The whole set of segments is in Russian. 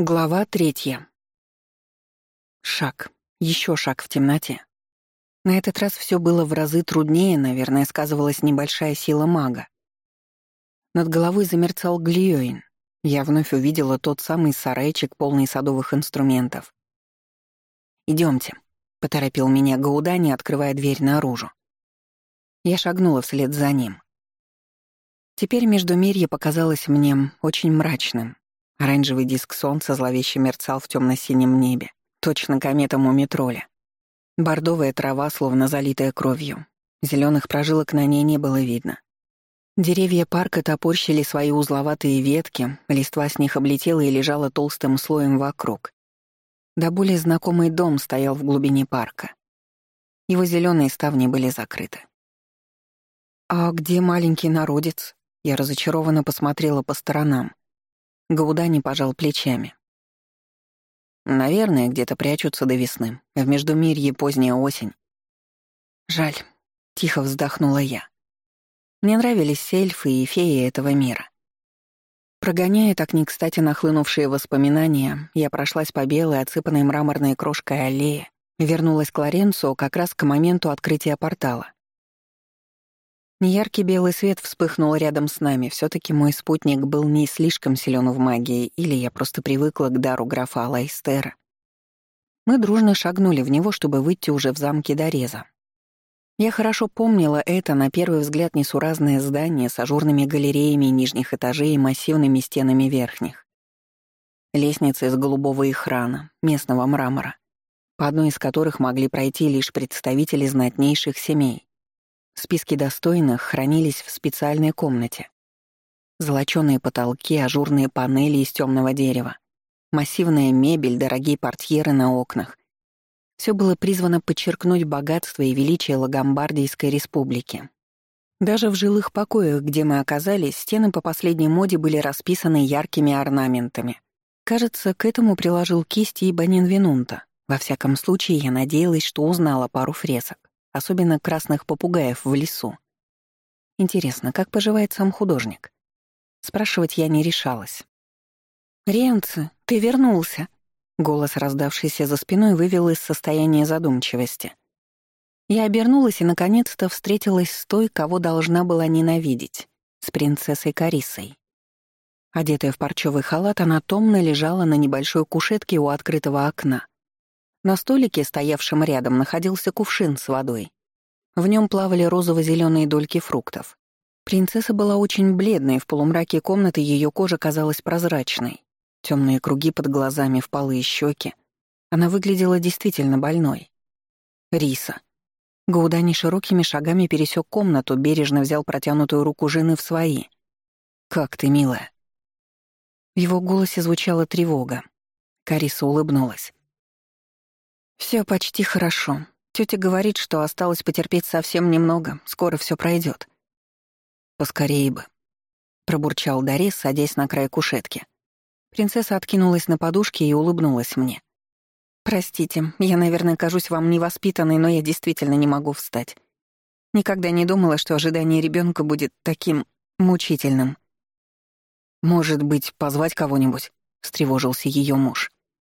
Глава третья. Шаг. Еще шаг в темноте. На этот раз все было в разы труднее, наверное, сказывалась небольшая сила мага. Над головой замерцал глиоин. Я вновь увидела тот самый сарайчик, полный садовых инструментов. Идемте, поторопил меня Гаудани, открывая дверь наружу. Я шагнула вслед за ним. Теперь Междумирье показалось мне очень мрачным, Оранжевый диск солнца зловеще мерцал в темно-синем небе, точно комета Мумитроля. Бордовая трава, словно залитая кровью. Зеленых прожилок на ней не было видно. Деревья парка топорщили свои узловатые ветки, листва с них облетела и лежала толстым слоем вокруг. Да более знакомый дом стоял в глубине парка. Его зеленые ставни были закрыты. «А где маленький народец?» Я разочарованно посмотрела по сторонам. Гаудани пожал плечами. Наверное, где-то прячутся до весны. В Междумирье поздняя осень. Жаль. Тихо вздохнула я. Мне нравились эльфы и феи этого мира. Прогоняя так не кстати нахлынувшие воспоминания, я прошлась по белой, отсыпанной мраморной крошкой аллее, вернулась к Лоренцо как раз к моменту открытия портала. Неяркий белый свет вспыхнул рядом с нами. все таки мой спутник был не слишком силен в магии, или я просто привыкла к дару графа Алайстера. Мы дружно шагнули в него, чтобы выйти уже в замке Дореза. Я хорошо помнила это, на первый взгляд, несуразное здание с ажурными галереями нижних этажей и массивными стенами верхних. Лестницы из голубого ихрана, местного мрамора, по одной из которых могли пройти лишь представители знатнейших семей. Списки достойных хранились в специальной комнате. Золочёные потолки, ажурные панели из темного дерева, массивная мебель, дорогие портьеры на окнах. Все было призвано подчеркнуть богатство и величие Лагомбардийской республики. Даже в жилых покоях, где мы оказались, стены по последней моде были расписаны яркими орнаментами. Кажется, к этому приложил кисти и Банин Винунта. Во всяком случае, я надеялась, что узнала пару фресок особенно красных попугаев в лесу. Интересно, как поживает сам художник? Спрашивать я не решалась. «Ренце, ты вернулся!» Голос, раздавшийся за спиной, вывел из состояния задумчивости. Я обернулась и, наконец-то, встретилась с той, кого должна была ненавидеть, с принцессой Карисой. Одетая в парчевый халат, она томно лежала на небольшой кушетке у открытого окна, на столике, стоявшем рядом, находился кувшин с водой. В нем плавали розово-зеленые дольки фруктов. Принцесса была очень бледной, в полумраке комнаты ее кожа казалась прозрачной. Темные круги под глазами, впалые щеки. Она выглядела действительно больной. Риса. Гаудани широкими шагами пересек комнату, бережно взял протянутую руку жены в свои. «Как ты, милая?» В его голосе звучала тревога. Кариса улыбнулась. Все почти хорошо. Тетя говорит, что осталось потерпеть совсем немного, скоро все пройдет. Поскорее бы, пробурчал Дарис, садясь на край кушетки. Принцесса откинулась на подушке и улыбнулась мне. «Простите, я, наверное, кажусь вам невоспитанной, но я действительно не могу встать. Никогда не думала, что ожидание ребенка будет таким мучительным». «Может быть, позвать кого-нибудь?» — встревожился ее муж.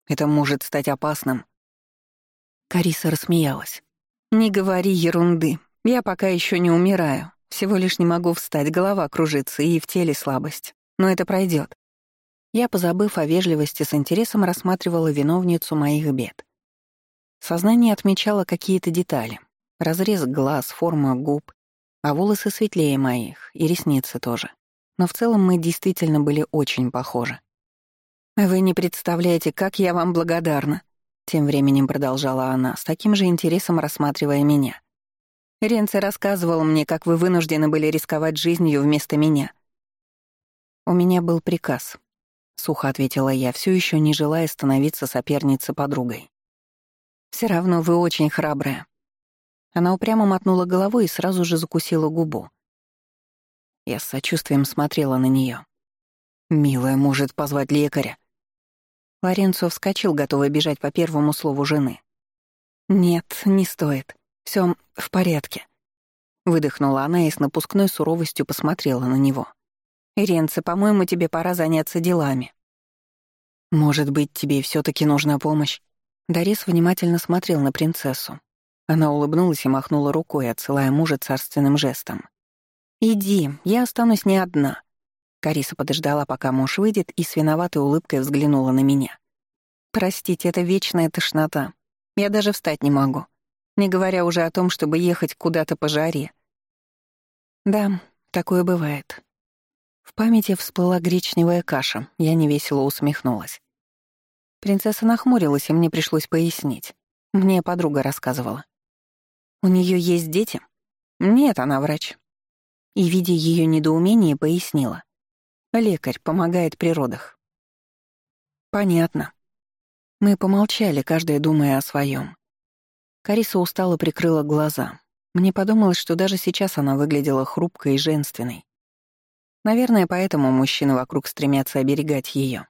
«Это может стать опасным». Кариса рассмеялась. «Не говори ерунды. Я пока еще не умираю. Всего лишь не могу встать, голова кружится и в теле слабость. Но это пройдет. Я, позабыв о вежливости, с интересом рассматривала виновницу моих бед. Сознание отмечало какие-то детали. Разрез глаз, форма губ, а волосы светлее моих, и ресницы тоже. Но в целом мы действительно были очень похожи. «Вы не представляете, как я вам благодарна», тем временем продолжала она, с таким же интересом рассматривая меня. Ренце рассказывал мне, как вы вынуждены были рисковать жизнью вместо меня. У меня был приказ, сухо ответила я, все еще не желая становиться соперницей подругой. Все равно вы очень храбрая. Она упрямо мотнула головой и сразу же закусила губу. Я с сочувствием смотрела на нее. «Милая, может позвать лекаря?» Лоренцо вскочил, готовый бежать по первому слову жены. «Нет, не стоит. Все в порядке». Выдохнула она и с напускной суровостью посмотрела на него. «Иренце, по-моему, тебе пора заняться делами». «Может быть, тебе все таки нужна помощь?» Дарис внимательно смотрел на принцессу. Она улыбнулась и махнула рукой, отсылая мужа царственным жестом. «Иди, я останусь не одна». Кариса подождала, пока муж выйдет, и с виноватой улыбкой взглянула на меня. «Простите, это вечная тошнота. Я даже встать не могу, не говоря уже о том, чтобы ехать куда-то по жаре». «Да, такое бывает». В памяти всплыла гречневая каша, я невесело усмехнулась. Принцесса нахмурилась, и мне пришлось пояснить. Мне подруга рассказывала. «У нее есть дети?» «Нет, она врач». И, видя ее недоумение, пояснила. «Лекарь помогает при родах». «Понятно». Мы помолчали, каждая думая о своем. Кариса устало прикрыла глаза. Мне подумалось, что даже сейчас она выглядела хрупкой и женственной. Наверное, поэтому мужчины вокруг стремятся оберегать ее.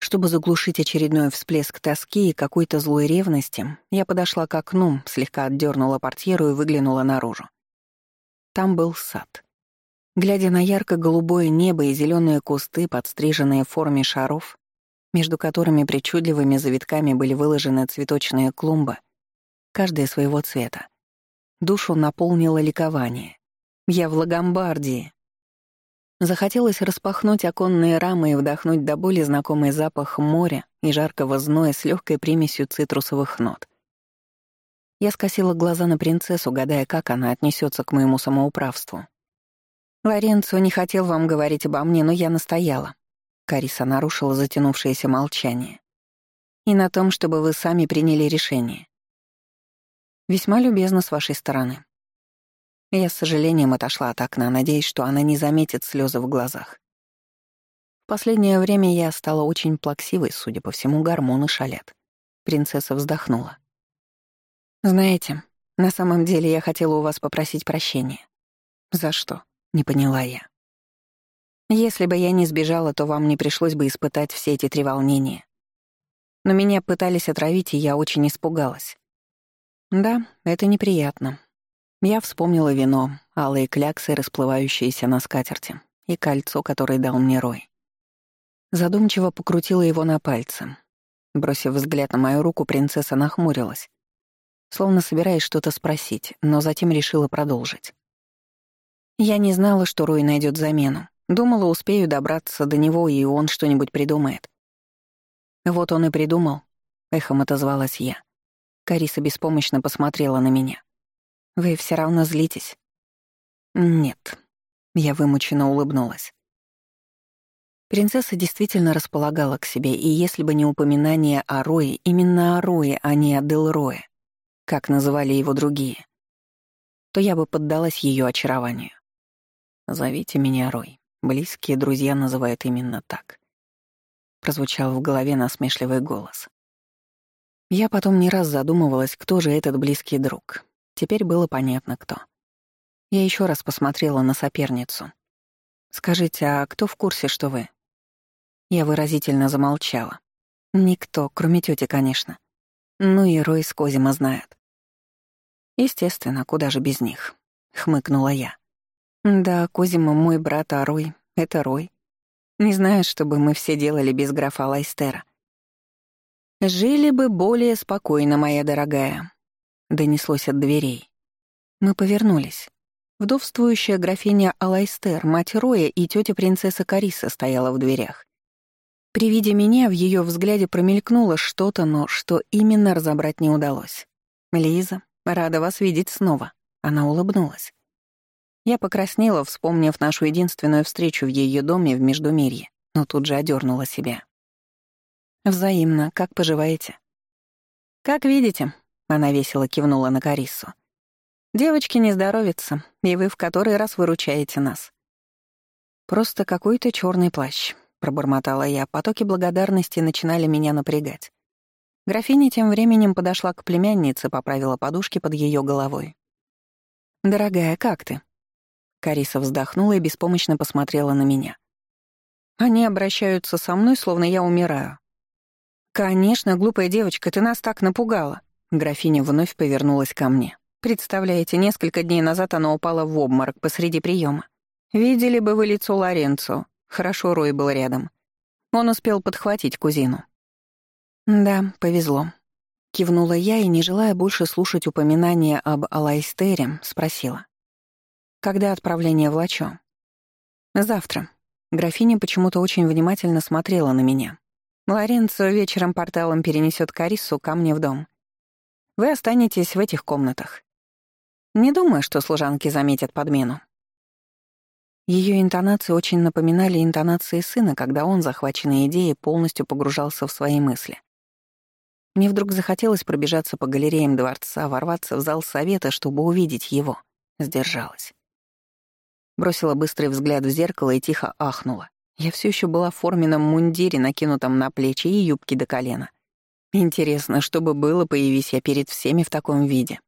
Чтобы заглушить очередной всплеск тоски и какой-то злой ревности, я подошла к окну, слегка отдернула портьеру и выглянула наружу. Там был сад. Глядя на ярко-голубое небо и зеленые кусты, подстриженные в форме шаров, между которыми причудливыми завитками были выложены цветочные клумбы, каждая своего цвета, душу наполнило ликование. Я в Лагомбардии, Захотелось распахнуть оконные рамы и вдохнуть до боли знакомый запах моря и жаркого зноя с легкой примесью цитрусовых нот. Я скосила глаза на принцессу, гадая, как она отнесется к моему самоуправству. «Лоренцо не хотел вам говорить обо мне, но я настояла». Кариса нарушила затянувшееся молчание. «И на том, чтобы вы сами приняли решение. Весьма любезно с вашей стороны. Я с сожалением отошла от окна, надеясь, что она не заметит слезы в глазах. В последнее время я стала очень плаксивой, судя по всему, гормоны шалят. Принцесса вздохнула. «Знаете, на самом деле я хотела у вас попросить прощения». «За что?» — не поняла я. «Если бы я не сбежала, то вам не пришлось бы испытать все эти три волнения. Но меня пытались отравить, и я очень испугалась. Да, это неприятно, я вспомнила вино, алые кляксы, расплывающиеся на скатерти, и кольцо, которое дал мне Рой. Задумчиво покрутила его на пальце. Бросив взгляд на мою руку, принцесса нахмурилась, словно собираясь что-то спросить, но затем решила продолжить. Я не знала, что Рой найдет замену. Думала, успею добраться до него, и он что-нибудь придумает. Вот он и придумал, — эхом отозвалась я. Кариса беспомощно посмотрела на меня. Вы все равно злитесь. Нет. Я вымученно улыбнулась. Принцесса действительно располагала к себе, и если бы не упоминание о Рое, именно о Рое, а не о Делрое, как называли его другие, то я бы поддалась ее очарованию. «Зовите меня Рой. Близкие друзья называют именно так». Прозвучал в голове насмешливый голос. Я потом не раз задумывалась, кто же этот близкий друг. Теперь было понятно, кто. Я еще раз посмотрела на соперницу. «Скажите, а кто в курсе, что вы?» Я выразительно замолчала. Никто, кроме тети, конечно. Ну и Рой с Козима знает. Естественно, куда же без них, хмыкнула я. Да, Козима мой брат, а Рой — это Рой. Не знаю, что бы мы все делали без графа Лайстера. Жили бы более спокойно, моя дорогая, донеслось от дверей. Мы повернулись. Вдовствующая графиня Алайстер, мать Роя и тетя принцесса Кариса стояла в дверях. При виде меня в ее взгляде промелькнуло что-то, но что именно разобрать не удалось. «Лиза, рада вас видеть снова», — она улыбнулась. Я покраснела, вспомнив нашу единственную встречу в ее доме в Междумирье, но тут же одернула себя. «Взаимно. Как поживаете?» «Как видите», она весело кивнула на Кариссу. «Девочки не здоровятся, и вы в который раз выручаете нас». «Просто какой-то черный плащ», — пробормотала я. Потоки благодарности начинали меня напрягать. Графиня тем временем подошла к племяннице, поправила подушки под ее головой. «Дорогая, как ты?» Кариса вздохнула и беспомощно посмотрела на меня. «Они обращаются со мной, словно я умираю». «Конечно, глупая девочка, ты нас так напугала». Графиня вновь повернулась ко мне. «Представляете, несколько дней назад она упала в обморок посреди приема. Видели бы вы лицо Лоренцо. Хорошо Рой был рядом. Он успел подхватить кузину. «Да, повезло», — кивнула я и, не желая больше слушать упоминания об Алайстере, спросила. «Когда отправление в Лачо?» «Завтра». Графиня почему-то очень внимательно смотрела на меня. Лоренцо вечером порталом перенесет Кариссу ко мне в дом. Вы останетесь в этих комнатах. Не думаю, что служанки заметят подмену. Ее интонации очень напоминали интонации сына, когда он, захваченный идеей, полностью погружался в свои мысли. Мне вдруг захотелось пробежаться по галереям дворца, ворваться в зал совета, чтобы увидеть его. Сдержалась. Бросила быстрый взгляд в зеркало и тихо ахнула. Я все еще была в форменном мундире, накинутом на плечи и юбки до колена. Интересно, что бы было, появись я перед всеми в таком виде.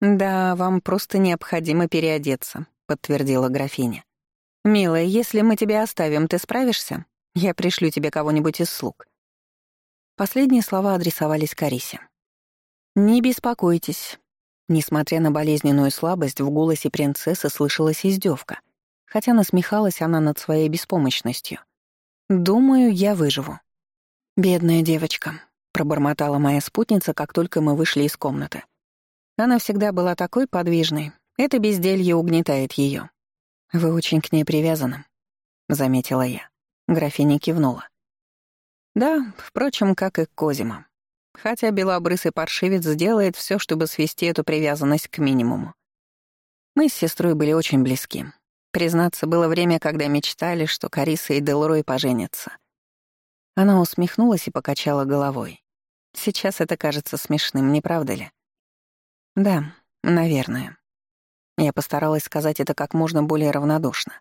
«Да, вам просто необходимо переодеться», — подтвердила графиня. «Милая, если мы тебя оставим, ты справишься? Я пришлю тебе кого-нибудь из слуг». Последние слова адресовались Карисе. «Не беспокойтесь». Несмотря на болезненную слабость, в голосе принцессы слышалась издевка, хотя насмехалась она над своей беспомощностью. «Думаю, я выживу». «Бедная девочка», — пробормотала моя спутница, как только мы вышли из комнаты. Она всегда была такой подвижной. Это безделье угнетает ее. «Вы очень к ней привязаны», — заметила я. Графиня кивнула. «Да, впрочем, как и к Козима. Хотя белобрысый паршивец сделает все, чтобы свести эту привязанность к минимуму. Мы с сестрой были очень близки. Признаться, было время, когда мечтали, что Кариса и Делрой поженятся. Она усмехнулась и покачала головой. Сейчас это кажется смешным, не правда ли? Да, наверное. Я постаралась сказать это как можно более равнодушно.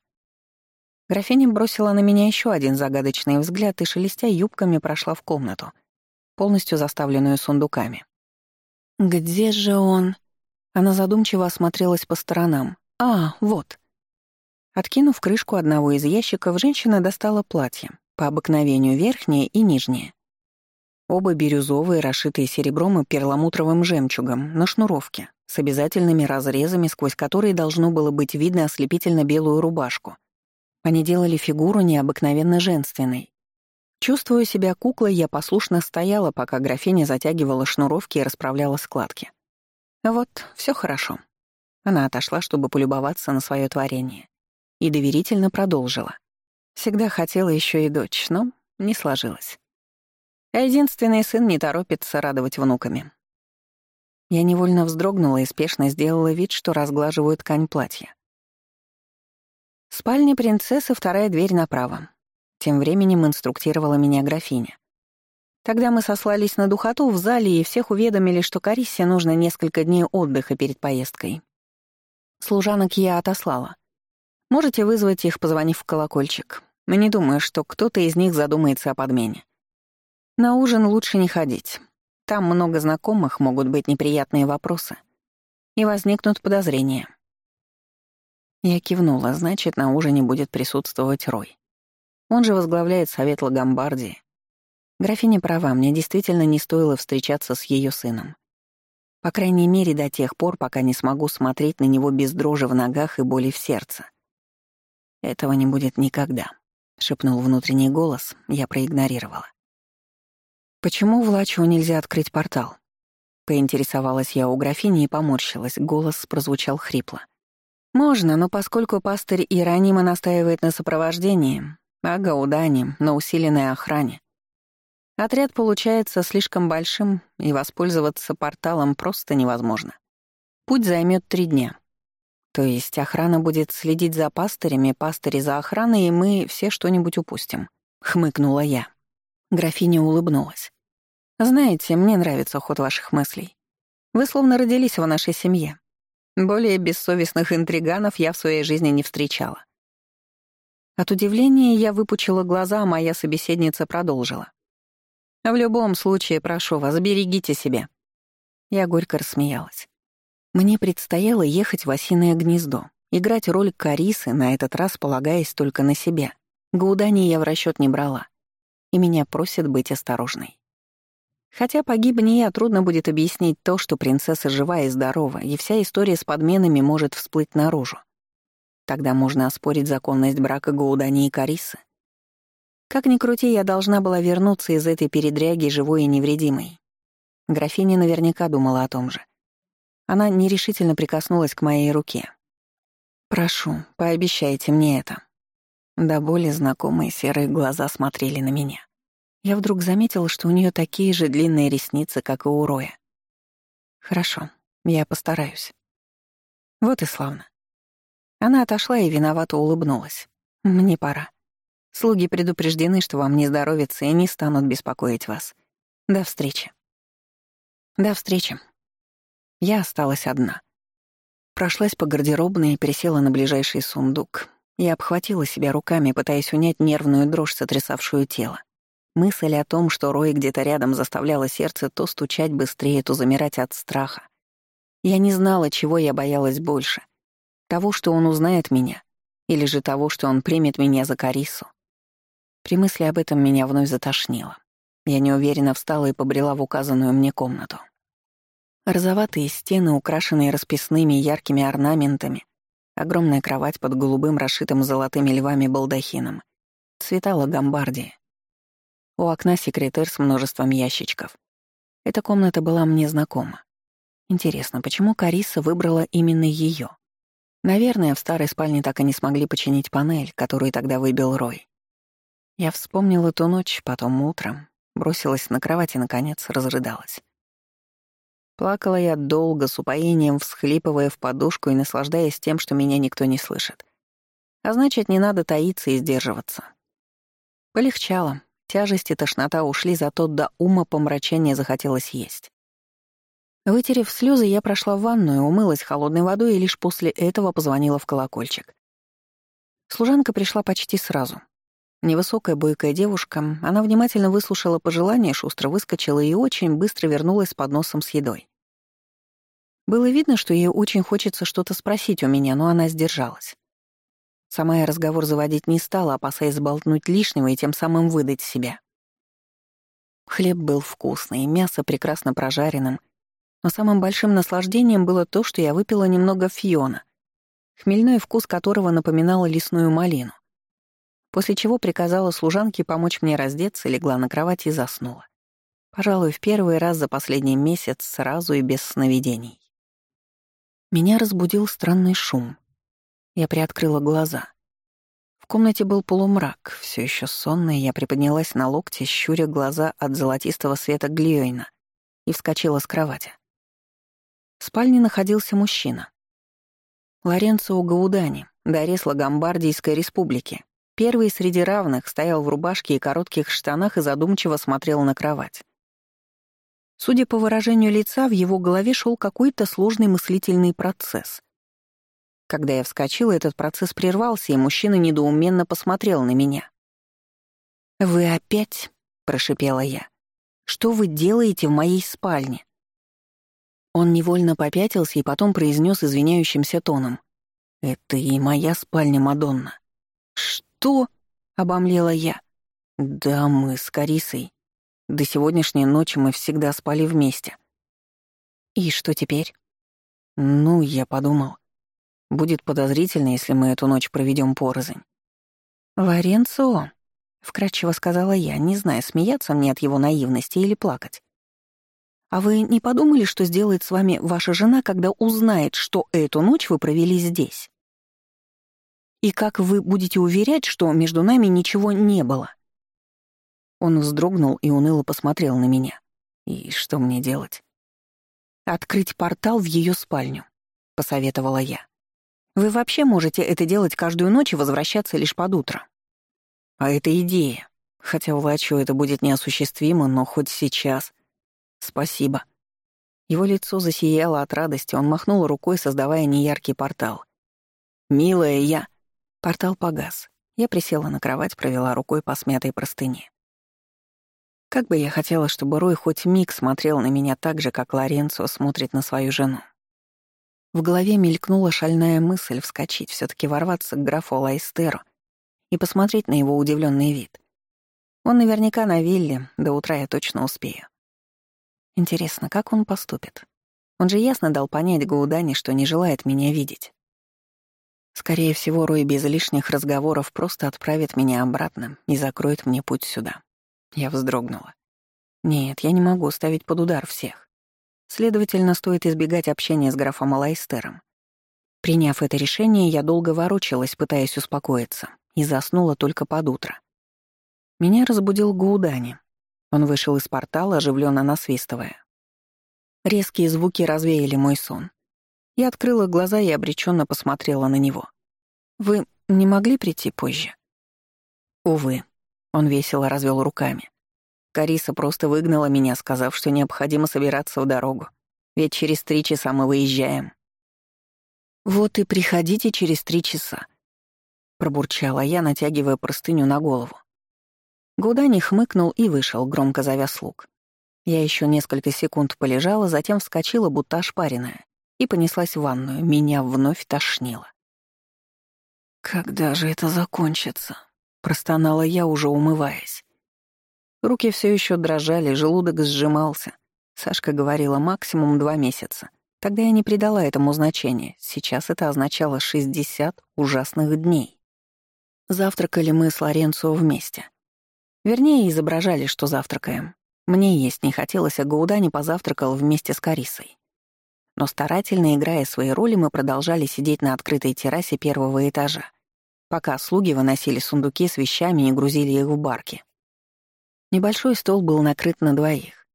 Графиня бросила на меня еще один загадочный взгляд и, шелестя юбками, прошла в комнату, полностью заставленную сундуками. «Где же он?» Она задумчиво осмотрелась по сторонам. «А, вот». Откинув крышку одного из ящиков, женщина достала платье, по обыкновению верхнее и нижнее. Оба бирюзовые, расшитые серебром и перламутровым жемчугом, на шнуровке, с обязательными разрезами, сквозь которые должно было быть видно ослепительно белую рубашку. Они делали фигуру необыкновенно женственной. Чувствуя себя куклой, я послушно стояла, пока графиня затягивала шнуровки и расправляла складки. Вот, все хорошо. Она отошла, чтобы полюбоваться на свое творение. И доверительно продолжила. Всегда хотела еще и дочь, но не сложилось. А единственный сын не торопится радовать внуками. Я невольно вздрогнула и спешно сделала вид, что разглаживаю ткань платья. Спальня принцессы, вторая дверь направо. Тем временем инструктировала меня графиня. Тогда мы сослались на духоту в зале и всех уведомили, что Кариссе нужно несколько дней отдыха перед поездкой. Служанок я отослала. Можете вызвать их, позвонив в колокольчик. Не думаю, что кто-то из них задумается о подмене. На ужин лучше не ходить. Там много знакомых, могут быть неприятные вопросы. И возникнут подозрения. Я кивнула, значит, на ужине будет присутствовать Рой. Он же возглавляет совет Лагомбардии. Графиня права, мне действительно не стоило встречаться с ее сыном. По крайней мере, до тех пор, пока не смогу смотреть на него без дрожи в ногах и боли в сердце. «Этого не будет никогда», — шепнул внутренний голос, я проигнорировала. «Почему в Лачу нельзя открыть портал?» Поинтересовалась я у графини и поморщилась, голос прозвучал хрипло. «Можно, но поскольку пастырь Иеронима настаивает на сопровождении, а Гаудани — на усиленной охране, отряд получается слишком большим, и воспользоваться порталом просто невозможно. Путь займет три дня. То есть охрана будет следить за пастырями, пастыри за охраной, и мы все что-нибудь упустим», — хмыкнула я. Графиня улыбнулась. «Знаете, мне нравится ход ваших мыслей. Вы словно родились в нашей семье. Более бессовестных интриганов я в своей жизни не встречала». От удивления я выпучила глаза, а моя собеседница продолжила. «В любом случае, прошу вас, берегите себя». Я горько рассмеялась. Мне предстояло ехать в осиное гнездо, играть роль Карисы, на этот раз полагаясь только на себя. Гаудани я в расчет не брала и меня просят быть осторожной. Хотя погибни я, трудно будет объяснить то, что принцесса жива и здорова, и вся история с подменами может всплыть наружу. Тогда можно оспорить законность брака Гаудани и Карисы. Как ни крути, я должна была вернуться из этой передряги живой и невредимой. Графиня наверняка думала о том же. Она нерешительно прикоснулась к моей руке. «Прошу, пообещайте мне это». До боли знакомые серые глаза смотрели на меня. Я вдруг заметила, что у нее такие же длинные ресницы, как и у Роя. «Хорошо, я постараюсь». Вот и славно. Она отошла и виновато улыбнулась. «Мне пора. Слуги предупреждены, что вам не здоровится и не станут беспокоить вас. До встречи». «До встречи». Я осталась одна. Прошлась по гардеробной и пересела на ближайший сундук. Я обхватила себя руками, пытаясь унять нервную дрожь, сотрясавшую тело. Мысль о том, что Рой где-то рядом заставляла сердце то стучать быстрее, то замирать от страха. Я не знала, чего я боялась больше. Того, что он узнает меня, или же того, что он примет меня за Карису. При мысли об этом меня вновь затошнило. Я неуверенно встала и побрела в указанную мне комнату. Розоватые стены, украшенные расписными яркими орнаментами, огромная кровать под голубым, расшитым золотыми львами балдахином, цвета лагомбардии. У окна секретер с множеством ящичков. Эта комната была мне знакома. Интересно, почему Кариса выбрала именно ее? Наверное, в старой спальне так и не смогли починить панель, которую тогда выбил Рой. Я вспомнила ту ночь, потом утром, бросилась на кровать и, наконец, разрыдалась. Плакала я долго, с упоением, всхлипывая в подушку и наслаждаясь тем, что меня никто не слышит. А значит, не надо таиться и сдерживаться. Полегчало. Тяжесть и тошнота ушли, зато до ума помрачения захотелось есть. Вытерев слезы, я прошла в ванную, умылась холодной водой и лишь после этого позвонила в колокольчик. Служанка пришла почти сразу. Невысокая бойкая девушка, она внимательно выслушала пожелания, шустро выскочила и очень быстро вернулась с подносом с едой. Было видно, что ей очень хочется что-то спросить у меня, но она сдержалась. Сама я разговор заводить не стала, опасаясь сболтнуть лишнего и тем самым выдать себя. Хлеб был вкусный, мясо прекрасно прожаренным, но самым большим наслаждением было то, что я выпила немного фиона, хмельной вкус которого напоминал лесную малину. После чего приказала служанке помочь мне раздеться, легла на кровать и заснула. Пожалуй, в первый раз за последний месяц сразу и без сновидений. Меня разбудил странный шум. Я приоткрыла глаза. В комнате был полумрак, все еще сонная, я приподнялась на локте, щуря глаза от золотистого света глиойна и вскочила с кровати. В спальне находился мужчина. Лоренцо Гаудани, Дорес Лагомбардийской республики. Первый среди равных стоял в рубашке и коротких штанах и задумчиво смотрел на кровать. Судя по выражению лица, в его голове шел какой-то сложный мыслительный процесс. Когда я вскочила, этот процесс прервался, и мужчина недоуменно посмотрел на меня. «Вы опять?» — прошипела я. «Что вы делаете в моей спальне?» Он невольно попятился и потом произнес извиняющимся тоном. «Это и моя спальня, Мадонна». «Что?» — обомлела я. «Да, мы с Карисой до сегодняшней ночи мы всегда спали вместе. И что теперь? Ну, я подумал. Будет подозрительно, если мы эту ночь проведем порознь. «Лоренцо», — вкратчиво сказала я, не зная, смеяться мне от его наивности или плакать. «А вы не подумали, что сделает с вами ваша жена, когда узнает, что эту ночь вы провели здесь? И как вы будете уверять, что между нами ничего не было?» Он вздрогнул и уныло посмотрел на меня. «И что мне делать?» «Открыть портал в ее спальню», — посоветовала я. «Вы вообще можете это делать каждую ночь и возвращаться лишь под утро». «А это идея. Хотя Влачу это будет неосуществимо, но хоть сейчас. Спасибо». Его лицо засияло от радости, он махнул рукой, создавая неяркий портал. «Милая, я...» Портал погас. Я присела на кровать, провела рукой по смятой простыне. Как бы я хотела, чтобы Рой хоть миг смотрел на меня так же, как Лоренцо смотрит на свою жену. В голове мелькнула шальная мысль вскочить, все таки ворваться к графу Лайстеру и посмотреть на его удивленный вид. Он наверняка на вилле, до утра я точно успею. Интересно, как он поступит? Он же ясно дал понять Гаудани, что не желает меня видеть. Скорее всего, Рой без лишних разговоров просто отправит меня обратно и закроет мне путь сюда. Я вздрогнула. Нет, я не могу ставить под удар всех. Следовательно, стоит избегать общения с графом Алайстером. Приняв это решение, я долго ворочалась, пытаясь успокоиться, и заснула только под утро. Меня разбудил Гаудани. Он вышел из портала, оживленно насвистывая. Резкие звуки развеяли мой сон. Я открыла глаза и обреченно посмотрела на него. «Вы не могли прийти позже?» «Увы», — он весело развел руками. Кариса просто выгнала меня, сказав, что необходимо собираться в дорогу, ведь через три часа мы выезжаем. «Вот и приходите через три часа», — пробурчала я, натягивая простыню на голову. Гудани хмыкнул и вышел, громко зовя слуг. Я еще несколько секунд полежала, затем вскочила, будто ошпаренная, и понеслась в ванную. Меня вновь тошнило. «Когда же это закончится?» — простонала я, уже умываясь. Руки все еще дрожали, желудок сжимался. Сашка говорила максимум два месяца. Тогда я не придала этому значения. Сейчас это означало 60 ужасных дней. Завтракали мы с Лоренцо вместе. Вернее, изображали, что завтракаем. Мне есть не хотелось, а Гауда не позавтракал вместе с Карисой. Но старательно играя свои роли, мы продолжали сидеть на открытой террасе первого этажа, пока слуги выносили сундуки с вещами и грузили их в барки. Небольшой стол был накрыт на двоих.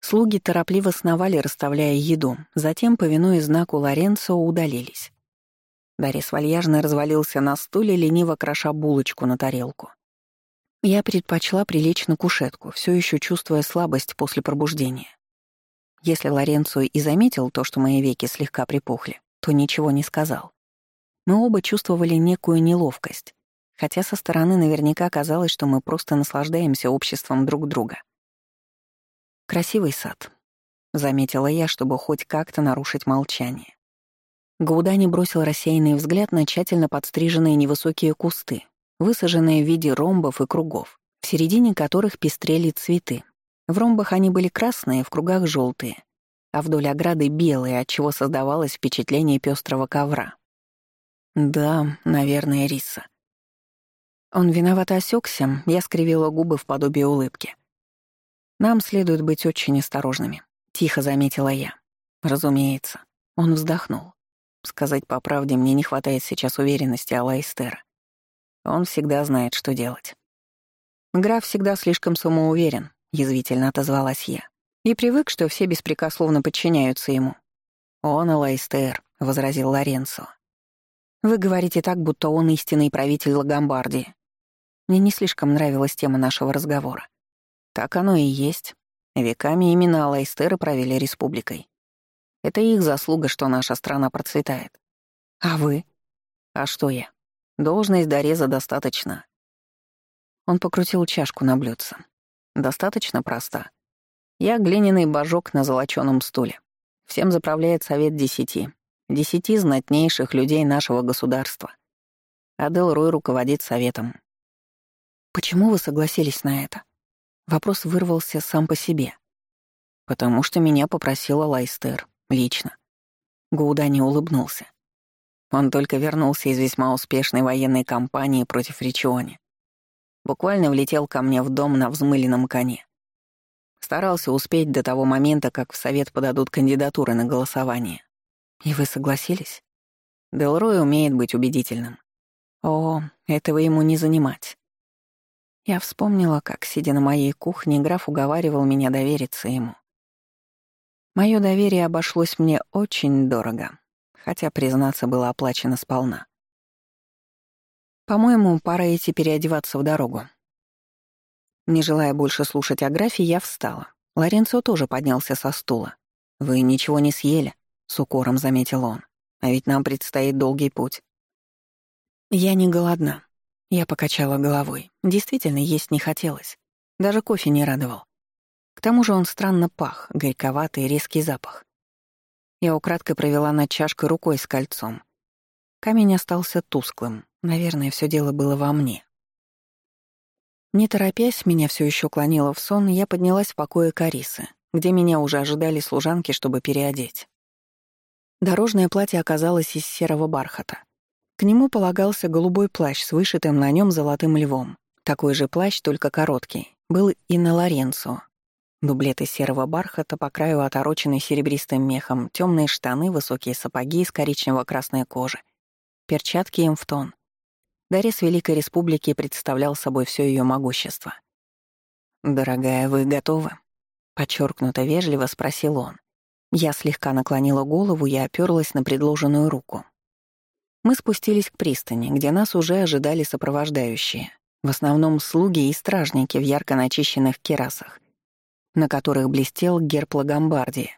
Слуги торопливо сновали, расставляя еду, затем, повинуясь знаку Лоренцо, удалились. Дарис вальяжно развалился на стуле, лениво кроша булочку на тарелку. Я предпочла прилечь на кушетку, все еще чувствуя слабость после пробуждения. Если Лоренцо и заметил то, что мои веки слегка припухли, то ничего не сказал. Мы оба чувствовали некую неловкость, хотя со стороны наверняка казалось, что мы просто наслаждаемся обществом друг друга. «Красивый сад», — заметила я, чтобы хоть как-то нарушить молчание. Гаудани бросил рассеянный взгляд на тщательно подстриженные невысокие кусты, высаженные в виде ромбов и кругов, в середине которых пестрели цветы. В ромбах они были красные, в кругах — желтые, а вдоль ограды — белые, отчего создавалось впечатление пестрого ковра. Да, наверное, риса. Он виновато осекся, я скривила губы в подобии улыбки. «Нам следует быть очень осторожными», — тихо заметила я. «Разумеется». Он вздохнул. Сказать по правде, мне не хватает сейчас уверенности Алайстера. Он всегда знает, что делать. Граф всегда слишком самоуверен, язвительно отозвалась я. И привык, что все беспрекословно подчиняются ему. Он Алайстер, возразил Лоренцо. Вы говорите так, будто он истинный правитель Лагомбардии. Мне не слишком нравилась тема нашего разговора. Так оно и есть. Веками именно Алайстеры правили республикой. Это их заслуга, что наша страна процветает. А вы? А что я? Должность Дореза достаточно. Он покрутил чашку на блюдце. Достаточно проста. Я глиняный божок на золочёном стуле. Всем заправляет совет десяти. Десяти знатнейших людей нашего государства. Адел Рой руководит советом. «Почему вы согласились на это?» Вопрос вырвался сам по себе. «Потому что меня попросила Лайстер. Лично». Гуда не улыбнулся. Он только вернулся из весьма успешной военной кампании против Ричиони. Буквально влетел ко мне в дом на взмыленном коне. Старался успеть до того момента, как в совет подадут кандидатуры на голосование. И вы согласились? Делрой умеет быть убедительным. О, этого ему не занимать. Я вспомнила, как, сидя на моей кухне, граф уговаривал меня довериться ему. Мое доверие обошлось мне очень дорого хотя, признаться, было оплачено сполна. По-моему, пора идти переодеваться в дорогу. Не желая больше слушать о графе, я встала. Лоренцо тоже поднялся со стула. «Вы ничего не съели?» — с укором заметил он. «А ведь нам предстоит долгий путь». «Я не голодна». Я покачала головой. Действительно, есть не хотелось. Даже кофе не радовал. К тому же он странно пах, горьковатый резкий запах. Я украдкой провела над чашкой рукой с кольцом. Камень остался тусклым. Наверное, все дело было во мне. Не торопясь, меня все еще клонило в сон, я поднялась в покое Карисы, где меня уже ожидали служанки, чтобы переодеть. Дорожное платье оказалось из серого бархата. К нему полагался голубой плащ с вышитым на нем золотым львом. Такой же плащ, только короткий, был и на Лоренцо. Дублет из серого бархата, по краю отороченный серебристым мехом, темные штаны, высокие сапоги из коричнево-красной кожи, перчатки им в тон. Дарис Великой Республики представлял собой все ее могущество. «Дорогая, вы готовы?» — подчеркнуто вежливо спросил он. Я слегка наклонила голову и оперлась на предложенную руку. Мы спустились к пристани, где нас уже ожидали сопровождающие, в основном слуги и стражники в ярко начищенных керасах, на которых блестел герб Лагомбардии.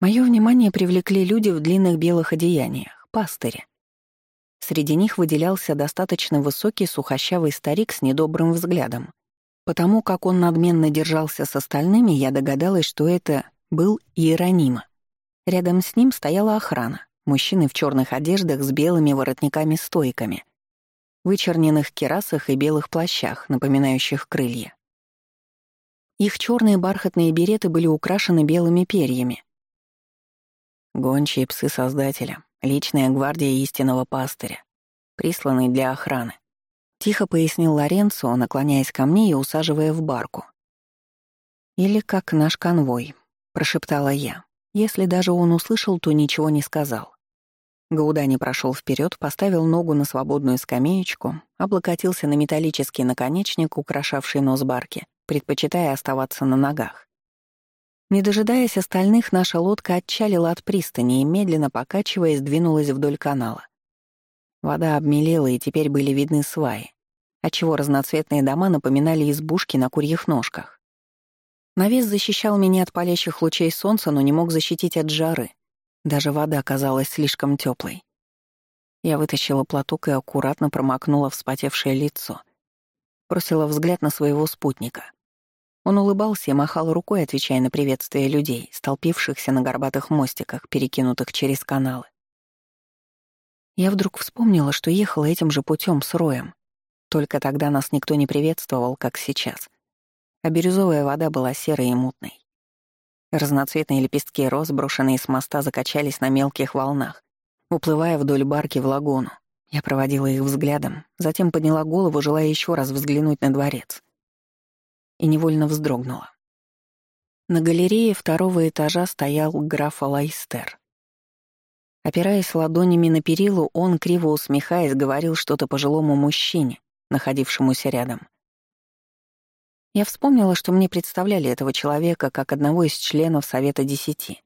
Моё внимание привлекли люди в длинных белых одеяниях, пастыри. Среди них выделялся достаточно высокий сухощавый старик с недобрым взглядом. Потому как он надменно держался с остальными, я догадалась, что это был Иеронима. Рядом с ним стояла охрана. Мужчины в черных одеждах с белыми воротниками-стойками, вычерненных керасах и белых плащах, напоминающих крылья. Их черные бархатные береты были украшены белыми перьями. Гончие псы Создателя, личная гвардия истинного пастыря, присланный для охраны. Тихо пояснил Лоренцо, наклоняясь ко мне и усаживая в барку. «Или как наш конвой», — прошептала я. Если даже он услышал, то ничего не сказал. Гаудани прошел вперед, поставил ногу на свободную скамеечку, облокотился на металлический наконечник, украшавший нос барки, предпочитая оставаться на ногах. Не дожидаясь остальных, наша лодка отчалила от пристани и, медленно покачиваясь, двинулась вдоль канала. Вода обмелела, и теперь были видны сваи, отчего разноцветные дома напоминали избушки на курьих ножках. Навес защищал меня от палящих лучей солнца, но не мог защитить от жары. Даже вода казалась слишком теплой. Я вытащила платок и аккуратно промокнула вспотевшее лицо. Бросила взгляд на своего спутника. Он улыбался и махал рукой, отвечая на приветствие людей, столпившихся на горбатых мостиках, перекинутых через каналы. Я вдруг вспомнила, что ехала этим же путем с Роем. Только тогда нас никто не приветствовал, как сейчас. А бирюзовая вода была серой и мутной. Разноцветные лепестки роз, брошенные с моста, закачались на мелких волнах, уплывая вдоль барки в лагуну. Я проводила их взглядом, затем подняла голову, желая еще раз взглянуть на дворец. И невольно вздрогнула. На галерее второго этажа стоял граф Алайстер. Опираясь ладонями на перилу, он, криво усмехаясь, говорил что-то пожилому мужчине, находившемуся рядом. Я вспомнила, что мне представляли этого человека как одного из членов Совета Десяти.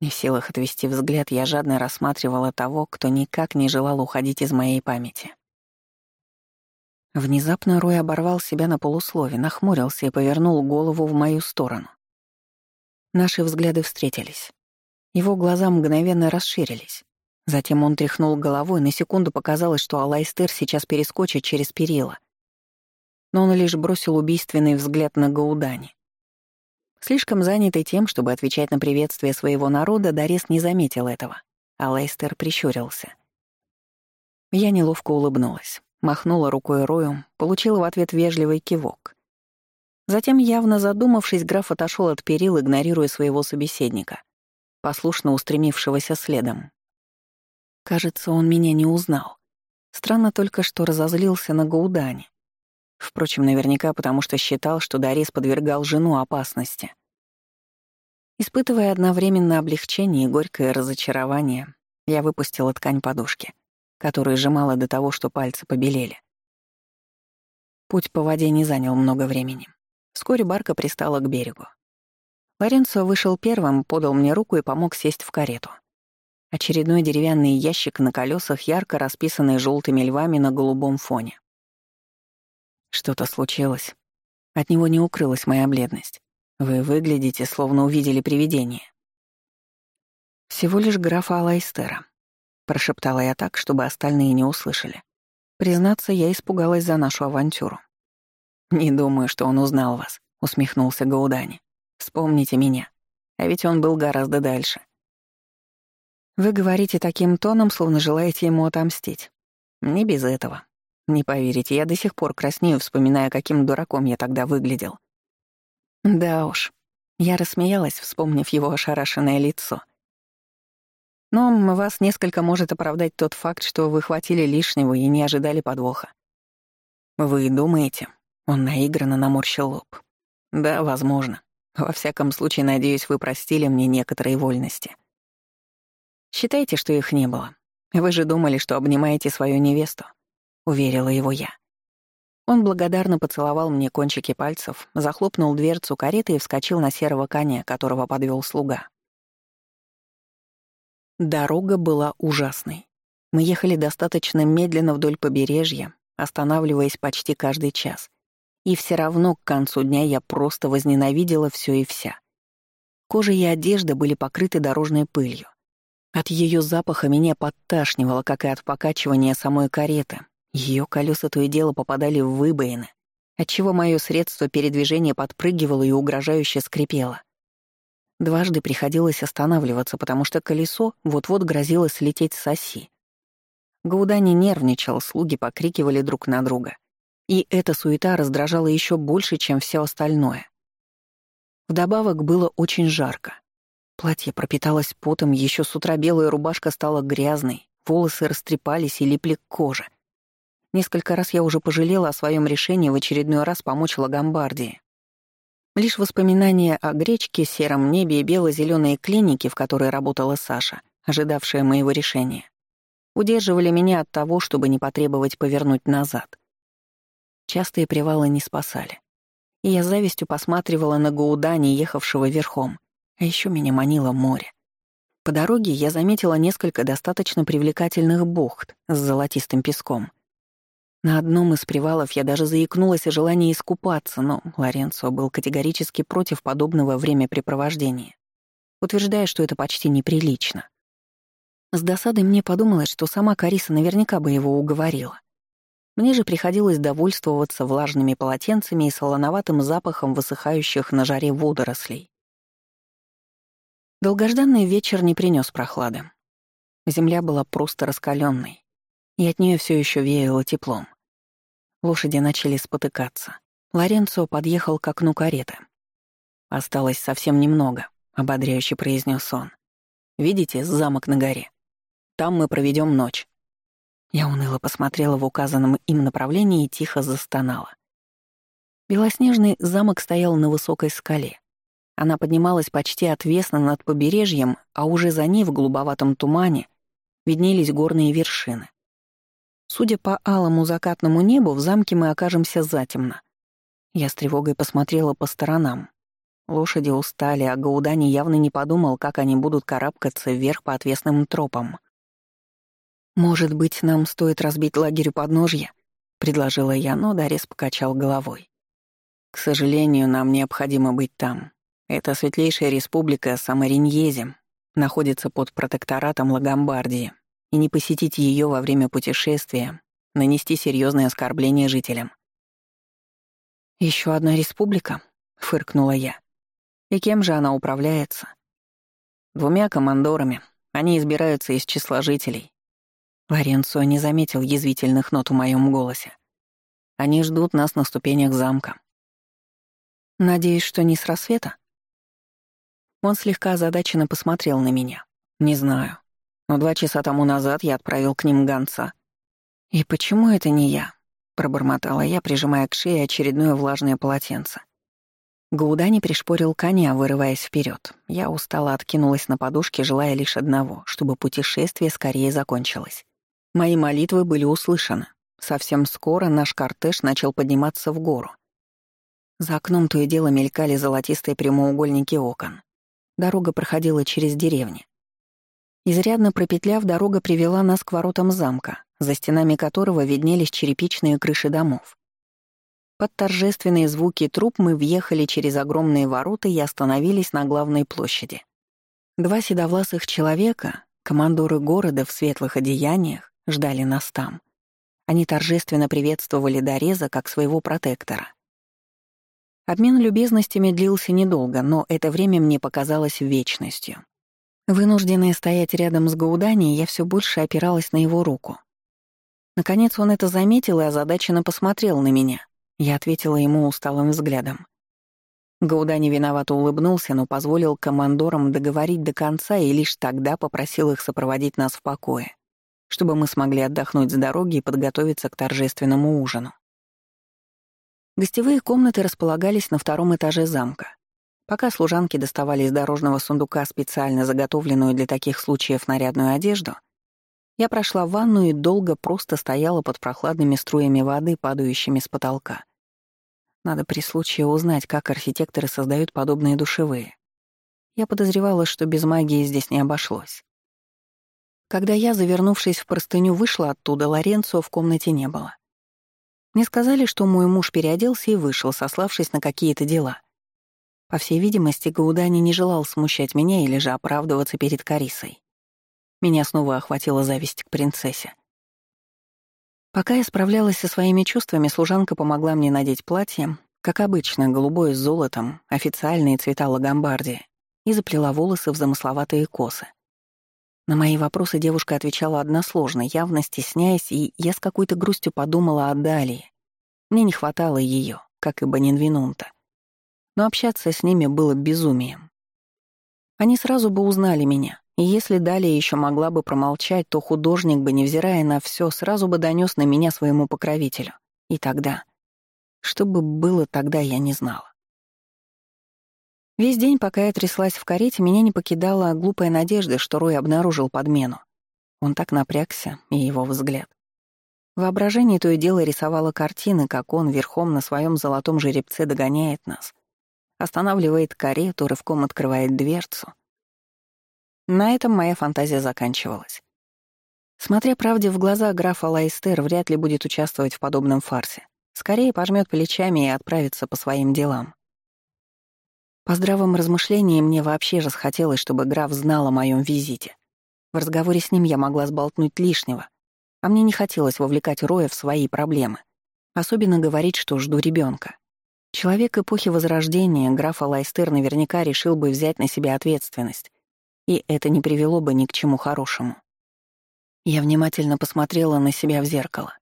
Не в силах отвести взгляд, я жадно рассматривала того, кто никак не желал уходить из моей памяти. Внезапно Рой оборвал себя на полуслове, нахмурился и повернул голову в мою сторону. Наши взгляды встретились. Его глаза мгновенно расширились. Затем он тряхнул головой, на секунду показалось, что Алайстер сейчас перескочит через перила — но он лишь бросил убийственный взгляд на Гаудани. Слишком занятый тем, чтобы отвечать на приветствие своего народа, Дорес не заметил этого, а Лейстер прищурился. Я неловко улыбнулась, махнула рукой Рою, получила в ответ вежливый кивок. Затем, явно задумавшись, граф отошел от перил, игнорируя своего собеседника, послушно устремившегося следом. Кажется, он меня не узнал. Странно только, что разозлился на Гаудани. Впрочем, наверняка потому, что считал, что Дарис подвергал жену опасности. Испытывая одновременно облегчение и горькое разочарование, я выпустила ткань подушки, которую сжимала до того, что пальцы побелели. Путь по воде не занял много времени. Вскоре барка пристала к берегу. Лоренцо вышел первым, подал мне руку и помог сесть в карету. Очередной деревянный ящик на колесах, ярко расписанный желтыми львами на голубом фоне. Что-то случилось. От него не укрылась моя бледность. Вы выглядите, словно увидели привидение. Всего лишь графа Алайстера. Прошептала я так, чтобы остальные не услышали. Признаться, я испугалась за нашу авантюру. «Не думаю, что он узнал вас», — усмехнулся Гаудани. «Вспомните меня. А ведь он был гораздо дальше». «Вы говорите таким тоном, словно желаете ему отомстить. Не без этого», не поверите, я до сих пор краснею, вспоминая, каким дураком я тогда выглядел. Да уж. Я рассмеялась, вспомнив его ошарашенное лицо. Но вас несколько может оправдать тот факт, что вы хватили лишнего и не ожидали подвоха. Вы думаете? Он наигранно наморщил лоб. Да, возможно. Во всяком случае, надеюсь, вы простили мне некоторые вольности. Считайте, что их не было. Вы же думали, что обнимаете свою невесту, уверила его я. Он благодарно поцеловал мне кончики пальцев, захлопнул дверцу кареты и вскочил на серого коня, которого подвел слуга. Дорога была ужасной. Мы ехали достаточно медленно вдоль побережья, останавливаясь почти каждый час. И все равно к концу дня я просто возненавидела все и вся. Кожа и одежда были покрыты дорожной пылью. От ее запаха меня подташнивало, как и от покачивания самой кареты, ее колеса то и дело попадали в выбоины, отчего мое средство передвижения подпрыгивало и угрожающе скрипело. Дважды приходилось останавливаться, потому что колесо вот-вот грозило слететь с оси. Гаудани нервничал, слуги покрикивали друг на друга. И эта суета раздражала еще больше, чем все остальное. Вдобавок было очень жарко. Платье пропиталось потом, еще с утра белая рубашка стала грязной, волосы растрепались и липли к коже — Несколько раз я уже пожалела о своем решении в очередной раз помочь Лагомбардии. Лишь воспоминания о гречке, сером небе и бело-зеленой клинике, в которой работала Саша, ожидавшая моего решения, удерживали меня от того, чтобы не потребовать повернуть назад. Частые привалы не спасали. И я завистью посматривала на Гаудани, ехавшего верхом, а еще меня манило море. По дороге я заметила несколько достаточно привлекательных бухт с золотистым песком — на одном из привалов я даже заикнулась о желании искупаться, но Лоренцо был категорически против подобного времяпрепровождения, утверждая, что это почти неприлично. С досадой мне подумалось, что сама Кариса наверняка бы его уговорила. Мне же приходилось довольствоваться влажными полотенцами и солоноватым запахом высыхающих на жаре водорослей. Долгожданный вечер не принес прохлады. Земля была просто раскаленной, и от нее все еще веяло теплом. Лошади начали спотыкаться. Лоренцо подъехал к окну кареты. «Осталось совсем немного», — ободряюще произнес он. «Видите, замок на горе? Там мы проведем ночь». Я уныло посмотрела в указанном им направлении и тихо застонала. Белоснежный замок стоял на высокой скале. Она поднималась почти отвесно над побережьем, а уже за ней в голубоватом тумане виднелись горные вершины. Судя по алому закатному небу, в замке мы окажемся затемно. Я с тревогой посмотрела по сторонам. Лошади устали, а Гаудани явно не подумал, как они будут карабкаться вверх по отвесным тропам. «Может быть, нам стоит разбить лагерь у подножья?» — предложила я, но Дарис покачал головой. «К сожалению, нам необходимо быть там. Это светлейшая республика Самариньези находится под протекторатом Лагомбардии и не посетить ее во время путешествия, нанести серьезное оскорбление жителям. Еще одна республика?» — фыркнула я. «И кем же она управляется?» «Двумя командорами. Они избираются из числа жителей». Лоренцо не заметил язвительных нот в моем голосе. «Они ждут нас на ступенях замка». «Надеюсь, что не с рассвета?» Он слегка озадаченно посмотрел на меня. «Не знаю но два часа тому назад я отправил к ним гонца. «И почему это не я?» — пробормотала я, прижимая к шее очередное влажное полотенце. Гаудани пришпорил коня, вырываясь вперед. Я устало откинулась на подушке, желая лишь одного, чтобы путешествие скорее закончилось. Мои молитвы были услышаны. Совсем скоро наш кортеж начал подниматься в гору. За окном то и дело мелькали золотистые прямоугольники окон. Дорога проходила через деревни. Изрядно пропетляв, дорога привела нас к воротам замка, за стенами которого виднелись черепичные крыши домов. Под торжественные звуки труп мы въехали через огромные ворота и остановились на главной площади. Два седовласых человека, командоры города в светлых одеяниях, ждали нас там. Они торжественно приветствовали Дореза как своего протектора. Обмен любезностями длился недолго, но это время мне показалось вечностью. Вынужденная стоять рядом с Гаудани, я все больше опиралась на его руку. Наконец он это заметил и озадаченно посмотрел на меня. Я ответила ему усталым взглядом. Гауда невиновато улыбнулся, но позволил командорам договорить до конца и лишь тогда попросил их сопроводить нас в покое, чтобы мы смогли отдохнуть с дороги и подготовиться к торжественному ужину. Гостевые комнаты располагались на втором этаже замка. Пока служанки доставали из дорожного сундука специально заготовленную для таких случаев нарядную одежду, я прошла в ванну и долго просто стояла под прохладными струями воды, падающими с потолка. Надо при случае узнать, как архитекторы создают подобные душевые. Я подозревала, что без магии здесь не обошлось. Когда я, завернувшись в простыню, вышла оттуда, Лоренцо в комнате не было. Мне сказали, что мой муж переоделся и вышел, сославшись на какие-то дела. По всей видимости, Гаудани не желал смущать меня или же оправдываться перед Карисой. Меня снова охватила зависть к принцессе. Пока я справлялась со своими чувствами, служанка помогла мне надеть платье, как обычно, голубое с золотом, официальные цвета лагомбардии, и заплела волосы в замысловатые косы. На мои вопросы девушка отвечала односложно, явно стесняясь, и я с какой-то грустью подумала о Далии. Мне не хватало ее, как и Банинвинунта. Но общаться с ними было безумием. Они сразу бы узнали меня, и если далее еще могла бы промолчать, то художник бы, невзирая на все, сразу бы донес на меня своему покровителю. И тогда... Что бы было тогда, я не знала. Весь день, пока я тряслась в карете, меня не покидала глупая надежда, что Рой обнаружил подмену. Он так напрягся, и его взгляд. Воображение то и дело рисовало картины, как он верхом на своем золотом жеребце догоняет нас, останавливает карету, рывком открывает дверцу — на этом моя фантазия заканчивалась. Смотря правде в глаза, графа Лайстер вряд ли будет участвовать в подобном фарсе. Скорее пожмет плечами и отправится по своим делам. По здравым размышлениям мне вообще расхотелось, чтобы граф знал о моем визите. В разговоре с ним я могла сболтнуть лишнего, а мне не хотелось вовлекать Роя в свои проблемы. Особенно говорить, что жду ребенка. Человек эпохи Возрождения, графа Лайстер наверняка решил бы взять на себя ответственность и это не привело бы ни к чему хорошему. Я внимательно посмотрела на себя в зеркало.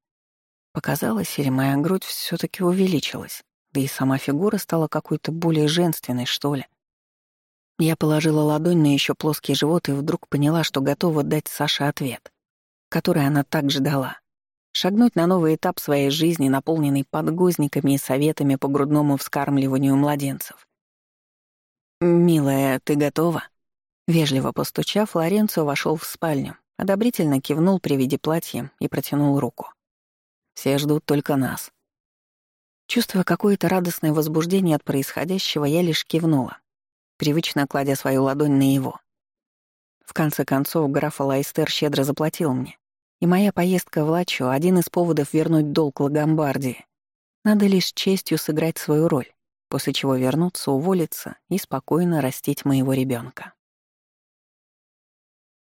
Показалось, или моя грудь все таки увеличилась, да и сама фигура стала какой-то более женственной, что ли. Я положила ладонь на еще плоский живот и вдруг поняла, что готова дать Саше ответ, который она так ждала. Шагнуть на новый этап своей жизни, наполненный подгузниками и советами по грудному вскармливанию младенцев. «Милая, ты готова?» Вежливо постучав, Лоренцо вошел в спальню, одобрительно кивнул при виде платья и протянул руку. «Все ждут только нас». Чувствуя какое-то радостное возбуждение от происходящего, я лишь кивнула, привычно кладя свою ладонь на его. В конце концов, граф Лайстер щедро заплатил мне, и моя поездка в Лачо — один из поводов вернуть долг Лагомбардии. Надо лишь честью сыграть свою роль, после чего вернуться, уволиться и спокойно растить моего ребенка.